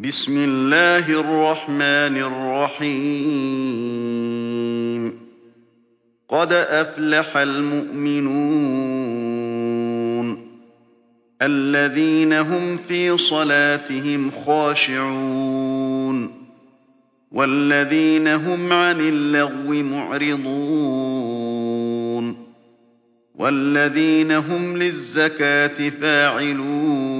بِسْمِ اللَّهِ الرَّحْمَٰنِ الرَّحِيمِ. قَدْ أَفْلَحَ الْمُؤْمِنُونَ الَّذِينَ هُمْ فِي صَلَاتِهِمْ خَاشِعُونَ وَالَّذِينَ هُمْ عَنِ اللَّغْوِ مُعْرِضُونَ وَالَّذِينَ هُمْ لِلزَّكَاةِ فَاعِلُونَ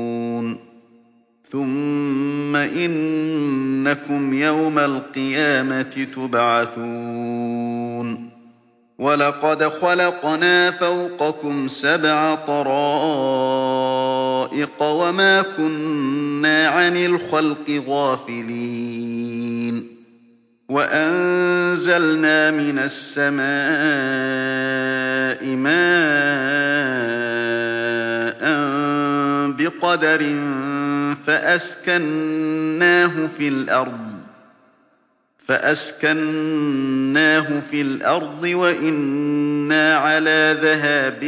ثُمَّ إِنَّكُمْ يَوْمَ الْقِيَامَةِ تُبْعَثُونَ وَلَقَدْ خَلَقْنَا فَوْقَكُمْ سَبْعَ طَرَائِقَ وَمَا كُنَّا عَنِ الْخَلْقِ غَافِلِينَ وَأَنزَلْنَا مِنَ السَّمَاءِ مَاءً بِقَدَرٍ فَأَسْكَنَّاهُ فِي الْأَرْضِ وَإِنَّا عَلَىٰ ذَهَابٍ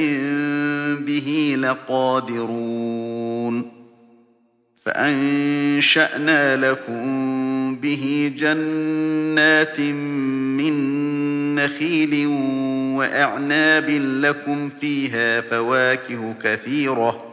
بِهِ لَقَادِرُونَ فَأَنشَأْنَا لَكُم بِهِ جَنَّاتٍ مِّن نَّخِيلٍ وَأَعْنَابٍ لَّكُمْ فِيهَا فَوَاكِهُ كَثِيرَةٌ.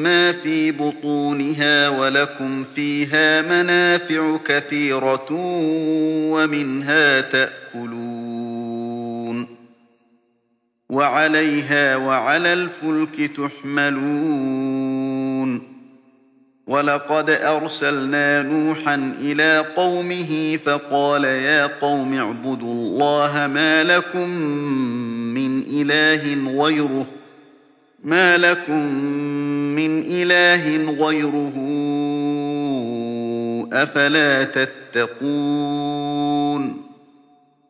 مِّمَّا فِي بُطُونِهَا وَلَكُمْ فِيهَا مَنَافِعُ كَثِيرَةٌ وَمِنْهَا تَأْكُلُونَ وَعَلَيْهَا وَعَلَى الْفُلْكِ تُحْمَلُونَ وَلَقَدْ أَرْسَلْنَا نُوحًا إِلَىٰ قَوْمِهِ فَقَالَ يَا قَوْمِ اعْبُدُوا اللَّهَ مَا لَكُم مِّنْ إِلَٰهٍ غَيْرُهُ ۖ أَفَلَا تَتَّقُونَ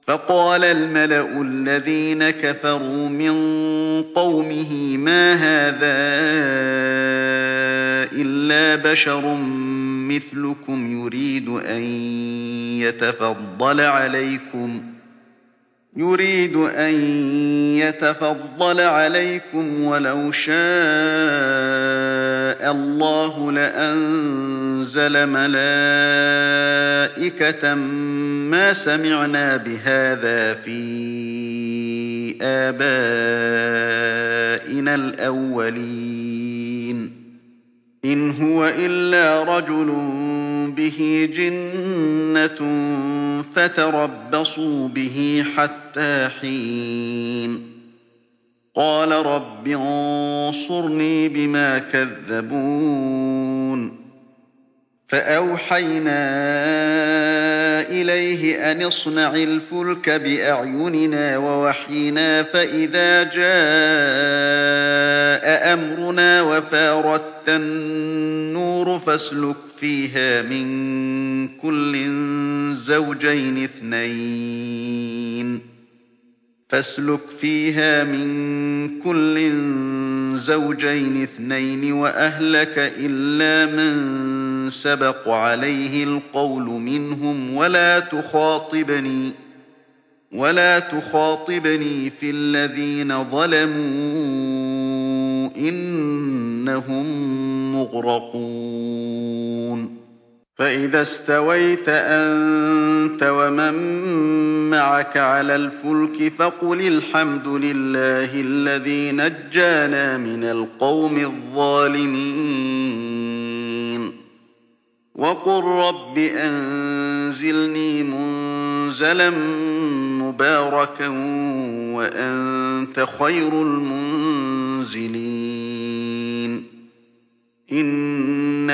فَقَالَ الْمَلَأُ الَّذِينَ كَفَرُوا مِن قَوْمِهِ مَا هَٰذَا إِلَّا بَشَرٌ مِّثْلُكُمْ يُرِيدُ أَن يَتَفَضَّلَ عَلَيْكُمْ ۖ وَلَوْ شَاءَ اللَّهُ لَأَنزَلَ أَنزَلَ مَلَائِكَةً مَّا سَمِعْنَا بِهَٰذَا فِي آبَائِنَا الْأَوَّلِينَ إِنْ هُوَ إِلَّا رَجُلٌ بِهِ جِنَّةٌ فَتَرَبَّصُوا بِهِ حَتَّىٰ حِينٍ قَالَ رَبِّ انصُرْنِي بِمَا كَذَّبُونِ فَأَوْحَيْنَا إِلَيْهِ أَنِ اصْنَعِ الْفُلْكَ بِأَعْيُنِنَا وَوَحْيِنَا فَإِذَا جَاءَ أَمْرُنَا وَفَارَتِ النُّورُ فَاسْلُكْ فِيهَا مِن كُلٍّ زَوْجَيْنِ اثْنَيْنِ وَأَهْلَكَ إِلَّا مَن سَبَقَ عَلَيْهِ الْقَوْلُ مِنْهُمْ وَلَا تُخَاطِبْنِي فِي الَّذِينَ ظَلَمُوا ۖ إِنَّهُم مُّغْرَقُونَ. فَإِذَا اسْتَوَيْتَ أَنتَ وَمَن مَّعَكَ عَلَى الْفُلْكِ فَقُلِ الْحَمْدُ لِلَّهِ الَّذِي نَجَّانَا مِنَ الْقَوْمِ الظَّالِمِينَ. وَقُل رَّبِّ أَنزِلْنِي مُنزَلًا مُّبَارَكًا وَأَنتَ خَيْرُ الْمُنزِلِينَ.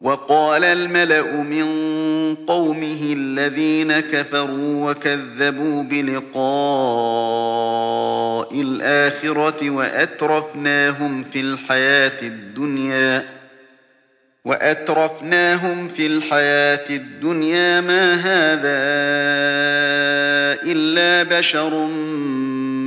وَقَالَ الْمَلَأُ مِن قَوْمِهِ الَّذِينَ كَفَرُوا وَكَذَّبُوا بِلِقَاءِ الْآخِرَةِ وَأَتْرَفْنَاهُمْ فِي الْحَيَاةِ الدُّنْيَا مَا هَٰذَا إِلَّا بَشَرٌ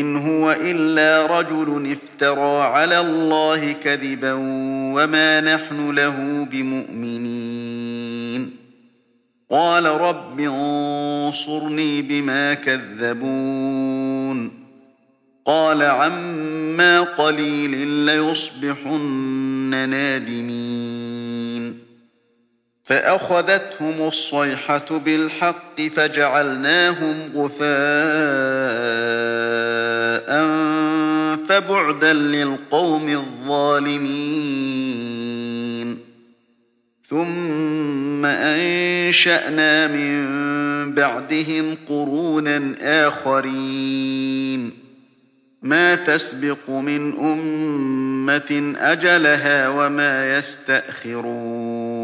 إِنْ هُوَ إِلَّا رَجُلٌ افْتَرَىٰ عَلَى اللَّهِ كَذِبًا وَمَا نَحْنُ لَهُ بِمُؤْمِنِينَ. قَالَ رَبِّ انصُرْنِي بِمَا كَذَّبُونِ. قَالَ عَمَّا قَلِيلٍ لَّيُصْبِحُنَّ نَادِمِينَ. فَأَخَذَتْهُمُ الصَّيْحَةُ بِالْحَقِّ فَجَعَلْنَاهُمْ غُثَاءً ۚ فَبُعْدًا لِّلْقَوْمِ الظَّالِمِينَ. ثُمَّ أَنشَأْنَا مِن بَعْدِهِمْ قُرُونًا آخَرِينَ. مَا تَسْبِقُ مِنْ أُمَّةٍ أَجَلَهَا وَمَا يَسْتَأْخِرُونَ.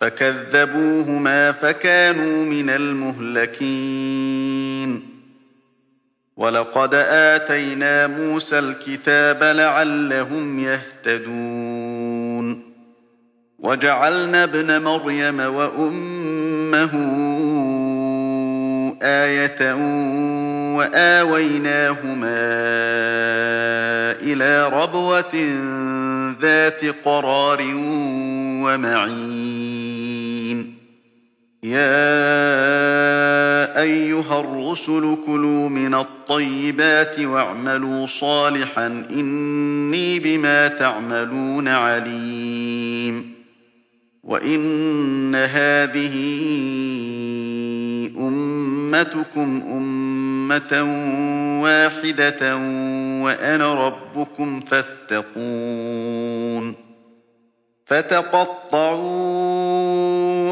فَكَذَّبُوهُمَا فَكَانُوا مِنَ الْمُهْلَكِينَ. وَلَقَدْ آتَيْنَا مُوسَى الْكِتَابَ لَعَلَّهُمْ يَهْتَدُونَ. وَجَعَلْنَا ابْنَ مَرْيَمَ وَأُمَّهُ آيَةً وَآوَيْنَاهُمَا إِلَىٰ رَبْوَةٍ ذَاتِ قَرَارٍ وَمَعِينٍ. يَا أَيُّهَا الرُّسُلُ كُلُوا مِنَ الطَّيِّبَاتِ وَاعْمَلُوا صَالِحًا إِنِّي بِمَا تَعْمَلُونَ عَلِيمٌ وَإِنَّ هَٰذِهِ أُمَّتُكُمْ أُمَّةً وَاحِدَةً وَأَنَا رَبُّكُمْ فَاتَّقُونِ فَتَقَطَّعُوا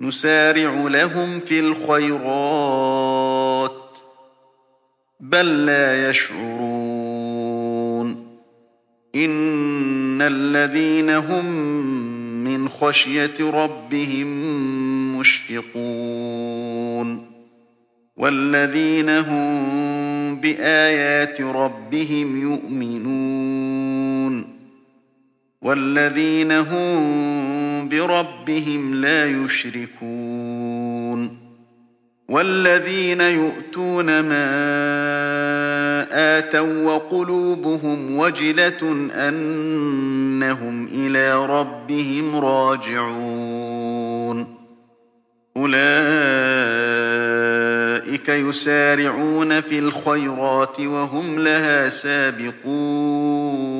نُسَارِعُ لَهُمْ فِي الْخَيْرَاتِ ۚ بَل لَّا يَشْعُرُونَ. إِنَّ الَّذِينَ هُم مِّنْ خَشْيَةِ رَبِّهِم مُّشْفِقُونَ. وَالَّذِينَ هُم بِآيَاتِ رَبِّهِمْ يُؤْمِنُونَ. وَالَّذِينَ هُم بِرَبِّهِمْ لَا يُشْرِكُونَ وَالَّذِينَ يُؤْتُونَ مَا آتَوا وَّقُلُوبُهُمْ وَجِلَةٌ أَنَّهُمْ إِلَىٰ رَبِّهِمْ رَاجِعُونَ أُولَٰئِكَ يُسَارِعُونَ فِي الْخَيْرَاتِ وَهُمْ لَهَا سَابِقُونَ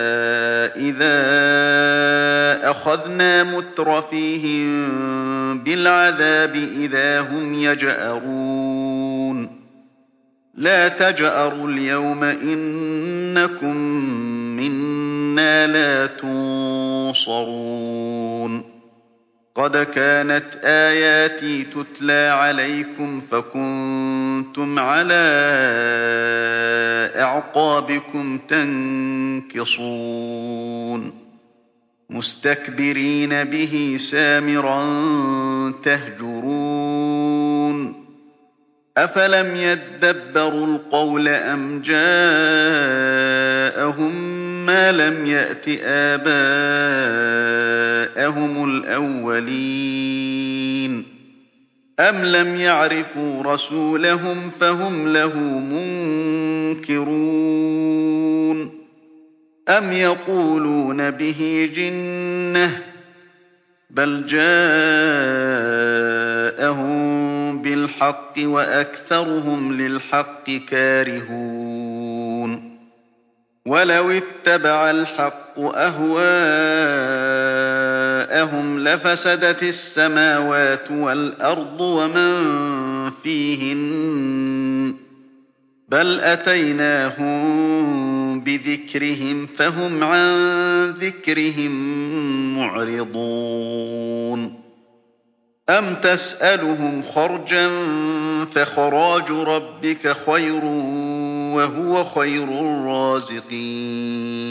إِذَا أَخَذْنَا مُتْرَفِيهِم بِالْعَذَابِ إِذَا هُمْ يَجْأَرُونَ. لَا تَجْأَرُوا الْيَوْمَ إِنَّكُم مِّنَّا لَا تُنصَرُونَ. قَدْ كَانَتْ آيَاتِي تُتْلَىٰ عَلَيْكُمْ فَكُنتُمْ عَلَىٰ أَعْقَابِكُمْ تَنكِصُونَ مُسْتَكْبِرِينَ بِهِ سَامِرًا تَهْجُرُونَ أَفَلَمْ يَدَّبَّرُوا الْقَوْلَ أَمْ جَاءَهُم مَّا لَمْ يَأْتِ آبَاءَهُمُ الْأَوَّلِينَ أَمْ لَمْ يَعْرِفُوا رَسُولَهُمْ فَهُمْ لَهُ مُنكِرُونَ أَمْ يَقُولُونَ بِهِ جِنَّةٌ ۚ بَلْ جَاءَهُم بِالْحَقِّ وَأَكْثَرُهُمْ لِلْحَقِّ كَارِهُونَ وَلَوِ اتَّبَعَ الْحَقُّ أَهْوَاءَهُمْ لَفَسَدَتِ السَّمَاوَاتُ وَالْأَرْضُ وَمَن فِيهِنَّ ۚ بَلْ أَتَيْنَاهُم بِذِكْرِهِمْ فَهُمْ عَن ذِكْرِهِم مُّعْرِضُونَ أَمْ تَسْأَلُهُمْ خَرْجًا فَخَرَاجُ رَبِّكَ خَيْرٌ ۖ وَهُوَ خَيْرُ الرَّازِقِينَ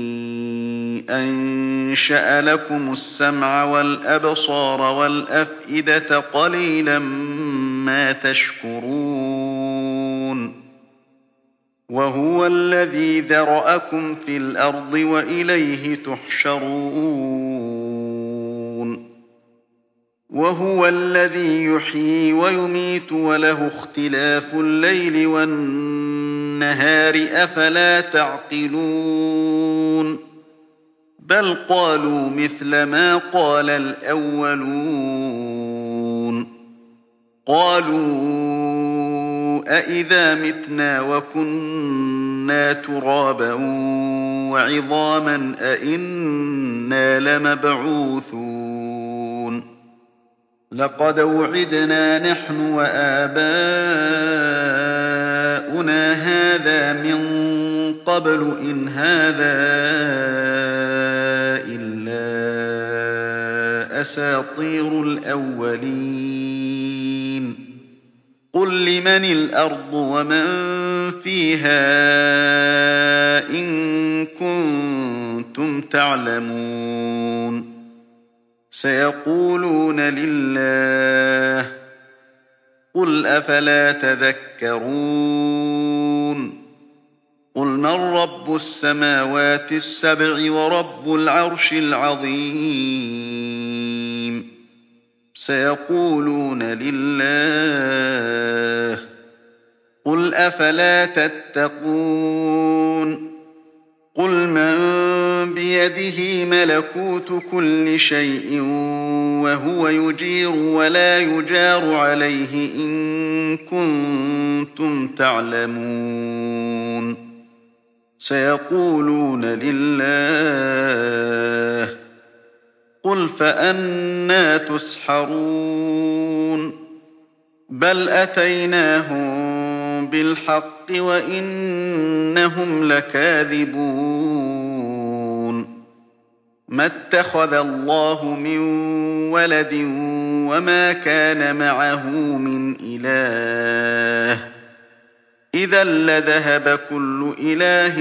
أَنشَأَ لَكُمُ السَّمْعَ وَالْأَبْصَارَ وَالْأَفْئِدَةَ ۖ قَلِيلًا مَّا تَشْكُرُونَ وَهُوَ الَّذِي ذَرَأَكُمْ فِي الْأَرْضِ وَإِلَيْهِ تُحْشَرُونَ وَهُوَ الَّذِي يُحْيِي وَيُمِيتُ وَلَهُ اخْتِلَافُ اللَّيْلِ وَالنَّهَارِ ۚ أَفَلَا تَعْقِلُونَ بَلْ قَالُوا مِثْلَ مَا قَالَ الْأَوَّلُونَ قَالُوا أَإِذَا مِتْنَا وَكُنَّا تُرَابًا وَعِظَامًا أَإِنَّا لَمَبْعُوثُونَ لَقَدْ وُعِدْنَا نَحْنُ وَآبَاؤُنَا هَٰذَا مِن قَبْلُ إِنْ هَٰذَا إِلَّا أَسَاطِيرُ الْأَوَّلِينَ. قُل لِّمَنِ الْأَرْضُ وَمَن فِيهَا إِن كُنتُمْ تَعْلَمُونَ. سَيَقُولُونَ لِلَّهِ ۚ قُلْ أَفَلَا تَذَكَّرُونَ. قُلْ مَن رَّبُّ السَّمَاوَاتِ السَّبْعِ وَرَبُّ الْعَرْشِ الْعَظِيمِ سَيَقُولُونَ لِلَّهِ ۚ قُلْ أَفَلَا تَتَّقُونَ قُلْ مَن بِيَدِهِ مَلَكُوتُ كُلِّ شَيْءٍ وَهُوَ يُجِيرُ وَلَا يُجَارُ عَلَيْهِ إِن كُنتُمْ تَعْلَمُونَ سَيَقُولُونَ لِلَّهِ ۚ قُلْ فَأَنَّىٰ تُسْحَرُونَ بَلْ أَتَيْنَاهُم بِالْحَقِّ وَإِنَّهُمْ لَكَاذِبُونَ مَا اتَّخَذَ اللَّهُ مِن وَلَدٍ وَمَا كَانَ مَعَهُ مِنْ إِلَٰهٍ ۚ إِذًا لَّذَهَبَ كُلُّ إِلَٰهٍ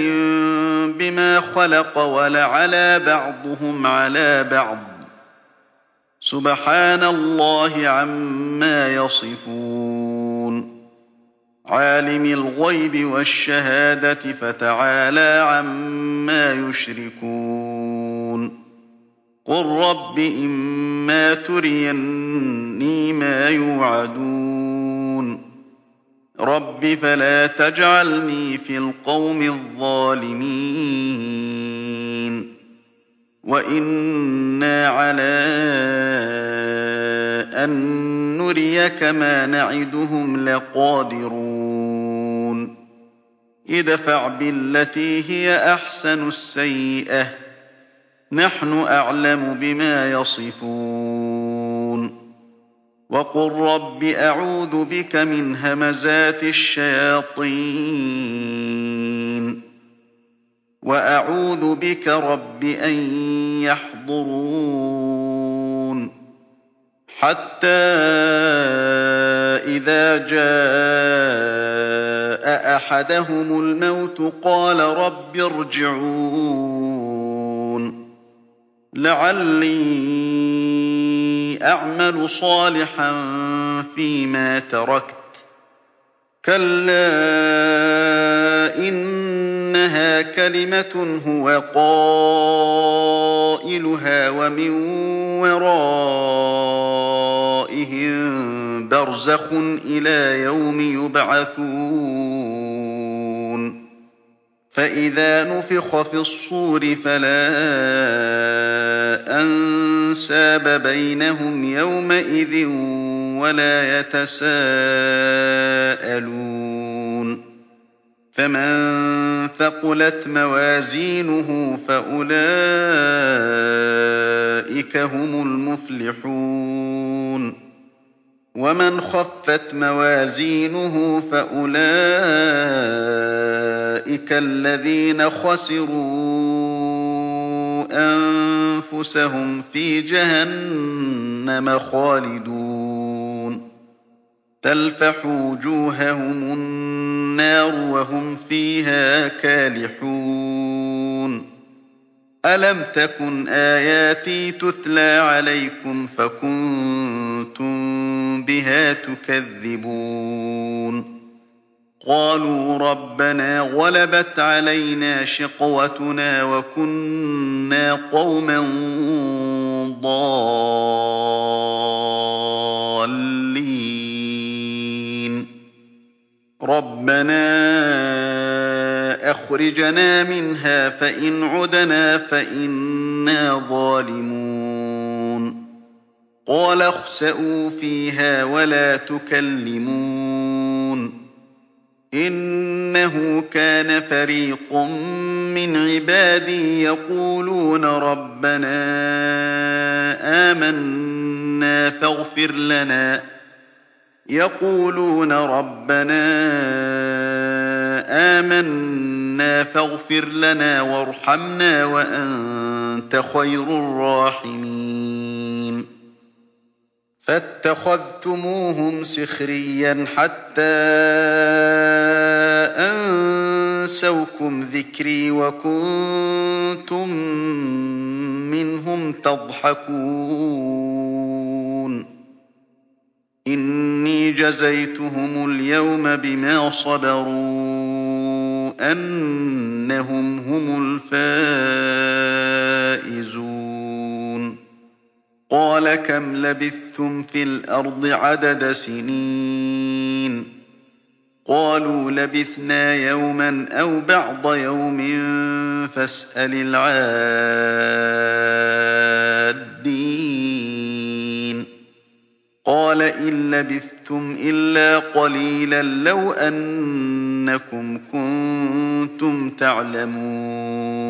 بِمَا خَلَقَ وَلَعَلَا بَعْضُهُمْ عَلَىٰ بَعْضٍ ۚ. سُبْحَانَ اللَّهِ عَمَّا يَصِفُونَ. عَالِمِ الْغَيْبِ وَالشَّهَادَةِ فَتَعَالَىٰ عَمَّا يُشْرِكُونَ. قُل رَّبِّ إِمَّا تُرِيَنِّي مَا يُوعَدُونَ. رَبِّ فَلَا تَجْعَلْنِي فِي الْقَوْمِ الظَّالِمِينَ وَإِنَّا عَلَىٰ أَن نُّرِيَكَ مَا نَعِدُهُمْ لَقَادِرُونَ ادْفَعْ بِالَّتِي هِيَ أَحْسَنُ السَّيِّئَةَ ۚ نَحْنُ أَعْلَمُ بِمَا يَصِفُونَ وَقُل رَّبِّ أَعُوذُ بِكَ مِنْ هَمَزَاتِ الشَّيَاطِينِ وَأَعُوذُ بِكَ رَبِّ أَن يَحْضُرُونِ حَتَّىٰ إِذَا جَاءَ أَحَدَهُمُ الْمَوْتُ قَالَ رَبِّ ارْجِعُونِ لَعَلِّي أَعْمَلُ صَالِحًا فِيمَا تَرَكْتُ ۚ. كَلَّا إِنَّهَا كَلِمَةٌ هُوَ قَائِلُهَا وَمِن وَرَائِهِم بَرْزَخٌ إِلَىٰ يَوْمِ يُبْعَثُونَ. فَإِذَا نُفِخَ فِي الصُّورِ فَلَا أَنسَابَ بَيْنَهُمْ يَوْمَئِذٍ وَلَا يَتَسَاءَلُونَ فَمَن ثَقُلَتْ مَوَازِينُهُ فَأُولَٰئِكَ هُمُ الْمُفْلِحُونَ وَمَنْ خَفَّتْ مَوَازِينُهُ فَأُولَٰئِكَ الَّذِينَ خَسِرُوا أَنفُسَهُمْ فِي جَهَنَّمَ خَالِدُونَ. تَلْفَحُ وُجُوهَهُمُ النَّارُ وَهُمْ فِيهَا كَالِحُونَ. أَلَمْ تَكُنْ آيَاتِي تُتْلَىٰ عَلَيْكُمْ فَكُنتُم بِهَا تُكَذِّبُونَ؟ قَالُوا رَبَّنَا غَلَبَتْ عَلَيْنَا شِقْوَتُنَا وَكُنَّا قَوْمًا ضَالِّينَ. رَبَّنَا أَخْرِجْنَا مِنْهَا فَإِنْ عُدْنَا فَإِنَّا ظَالِمُونَ. قَالَ اخْسَئُوا فِيهَا وَلَا تُكَلِّمُونِ. إِنَّهُ كَانَ فَرِيقٌ مِّنْ عِبَادِي يَقُولُونَ رَبَّنَا آمَنَّا فَاغْفِرْ لَنَا. وَارْحَمْنَا وَأَنتَ خَيْرُ الرَّاحِمِينَ. فَاتَّخَذْتُمُوهُمْ سِخْرِيًّا حَتَّىٰ أَنسَوْكُمْ ذِكْرِي وَكُنتُم مِّنْهُمْ تَضْحَكُونَ. إِنِّي جَزَيْتُهُمُ الْيَوْمَ بِمَا صَبَرُوا أَنَّهُمْ هُمُ الْفَائِزُونَ. قَالَ كَمْ لَبِثْتُمْ فِي الْأَرْضِ عَدَدَ سِنِينَ قَالُوا لَبِثْنَا يَوْمًا أَوْ بَعْضَ يَوْمٍ فَاسْأَلِ الْعَادِّينَ قَالَ إِن لَّبِثْتُمْ إِلَّا قَلِيلًا لَّوْ أَنَّكُمْ كُنتُمْ تَعْلَمُونَ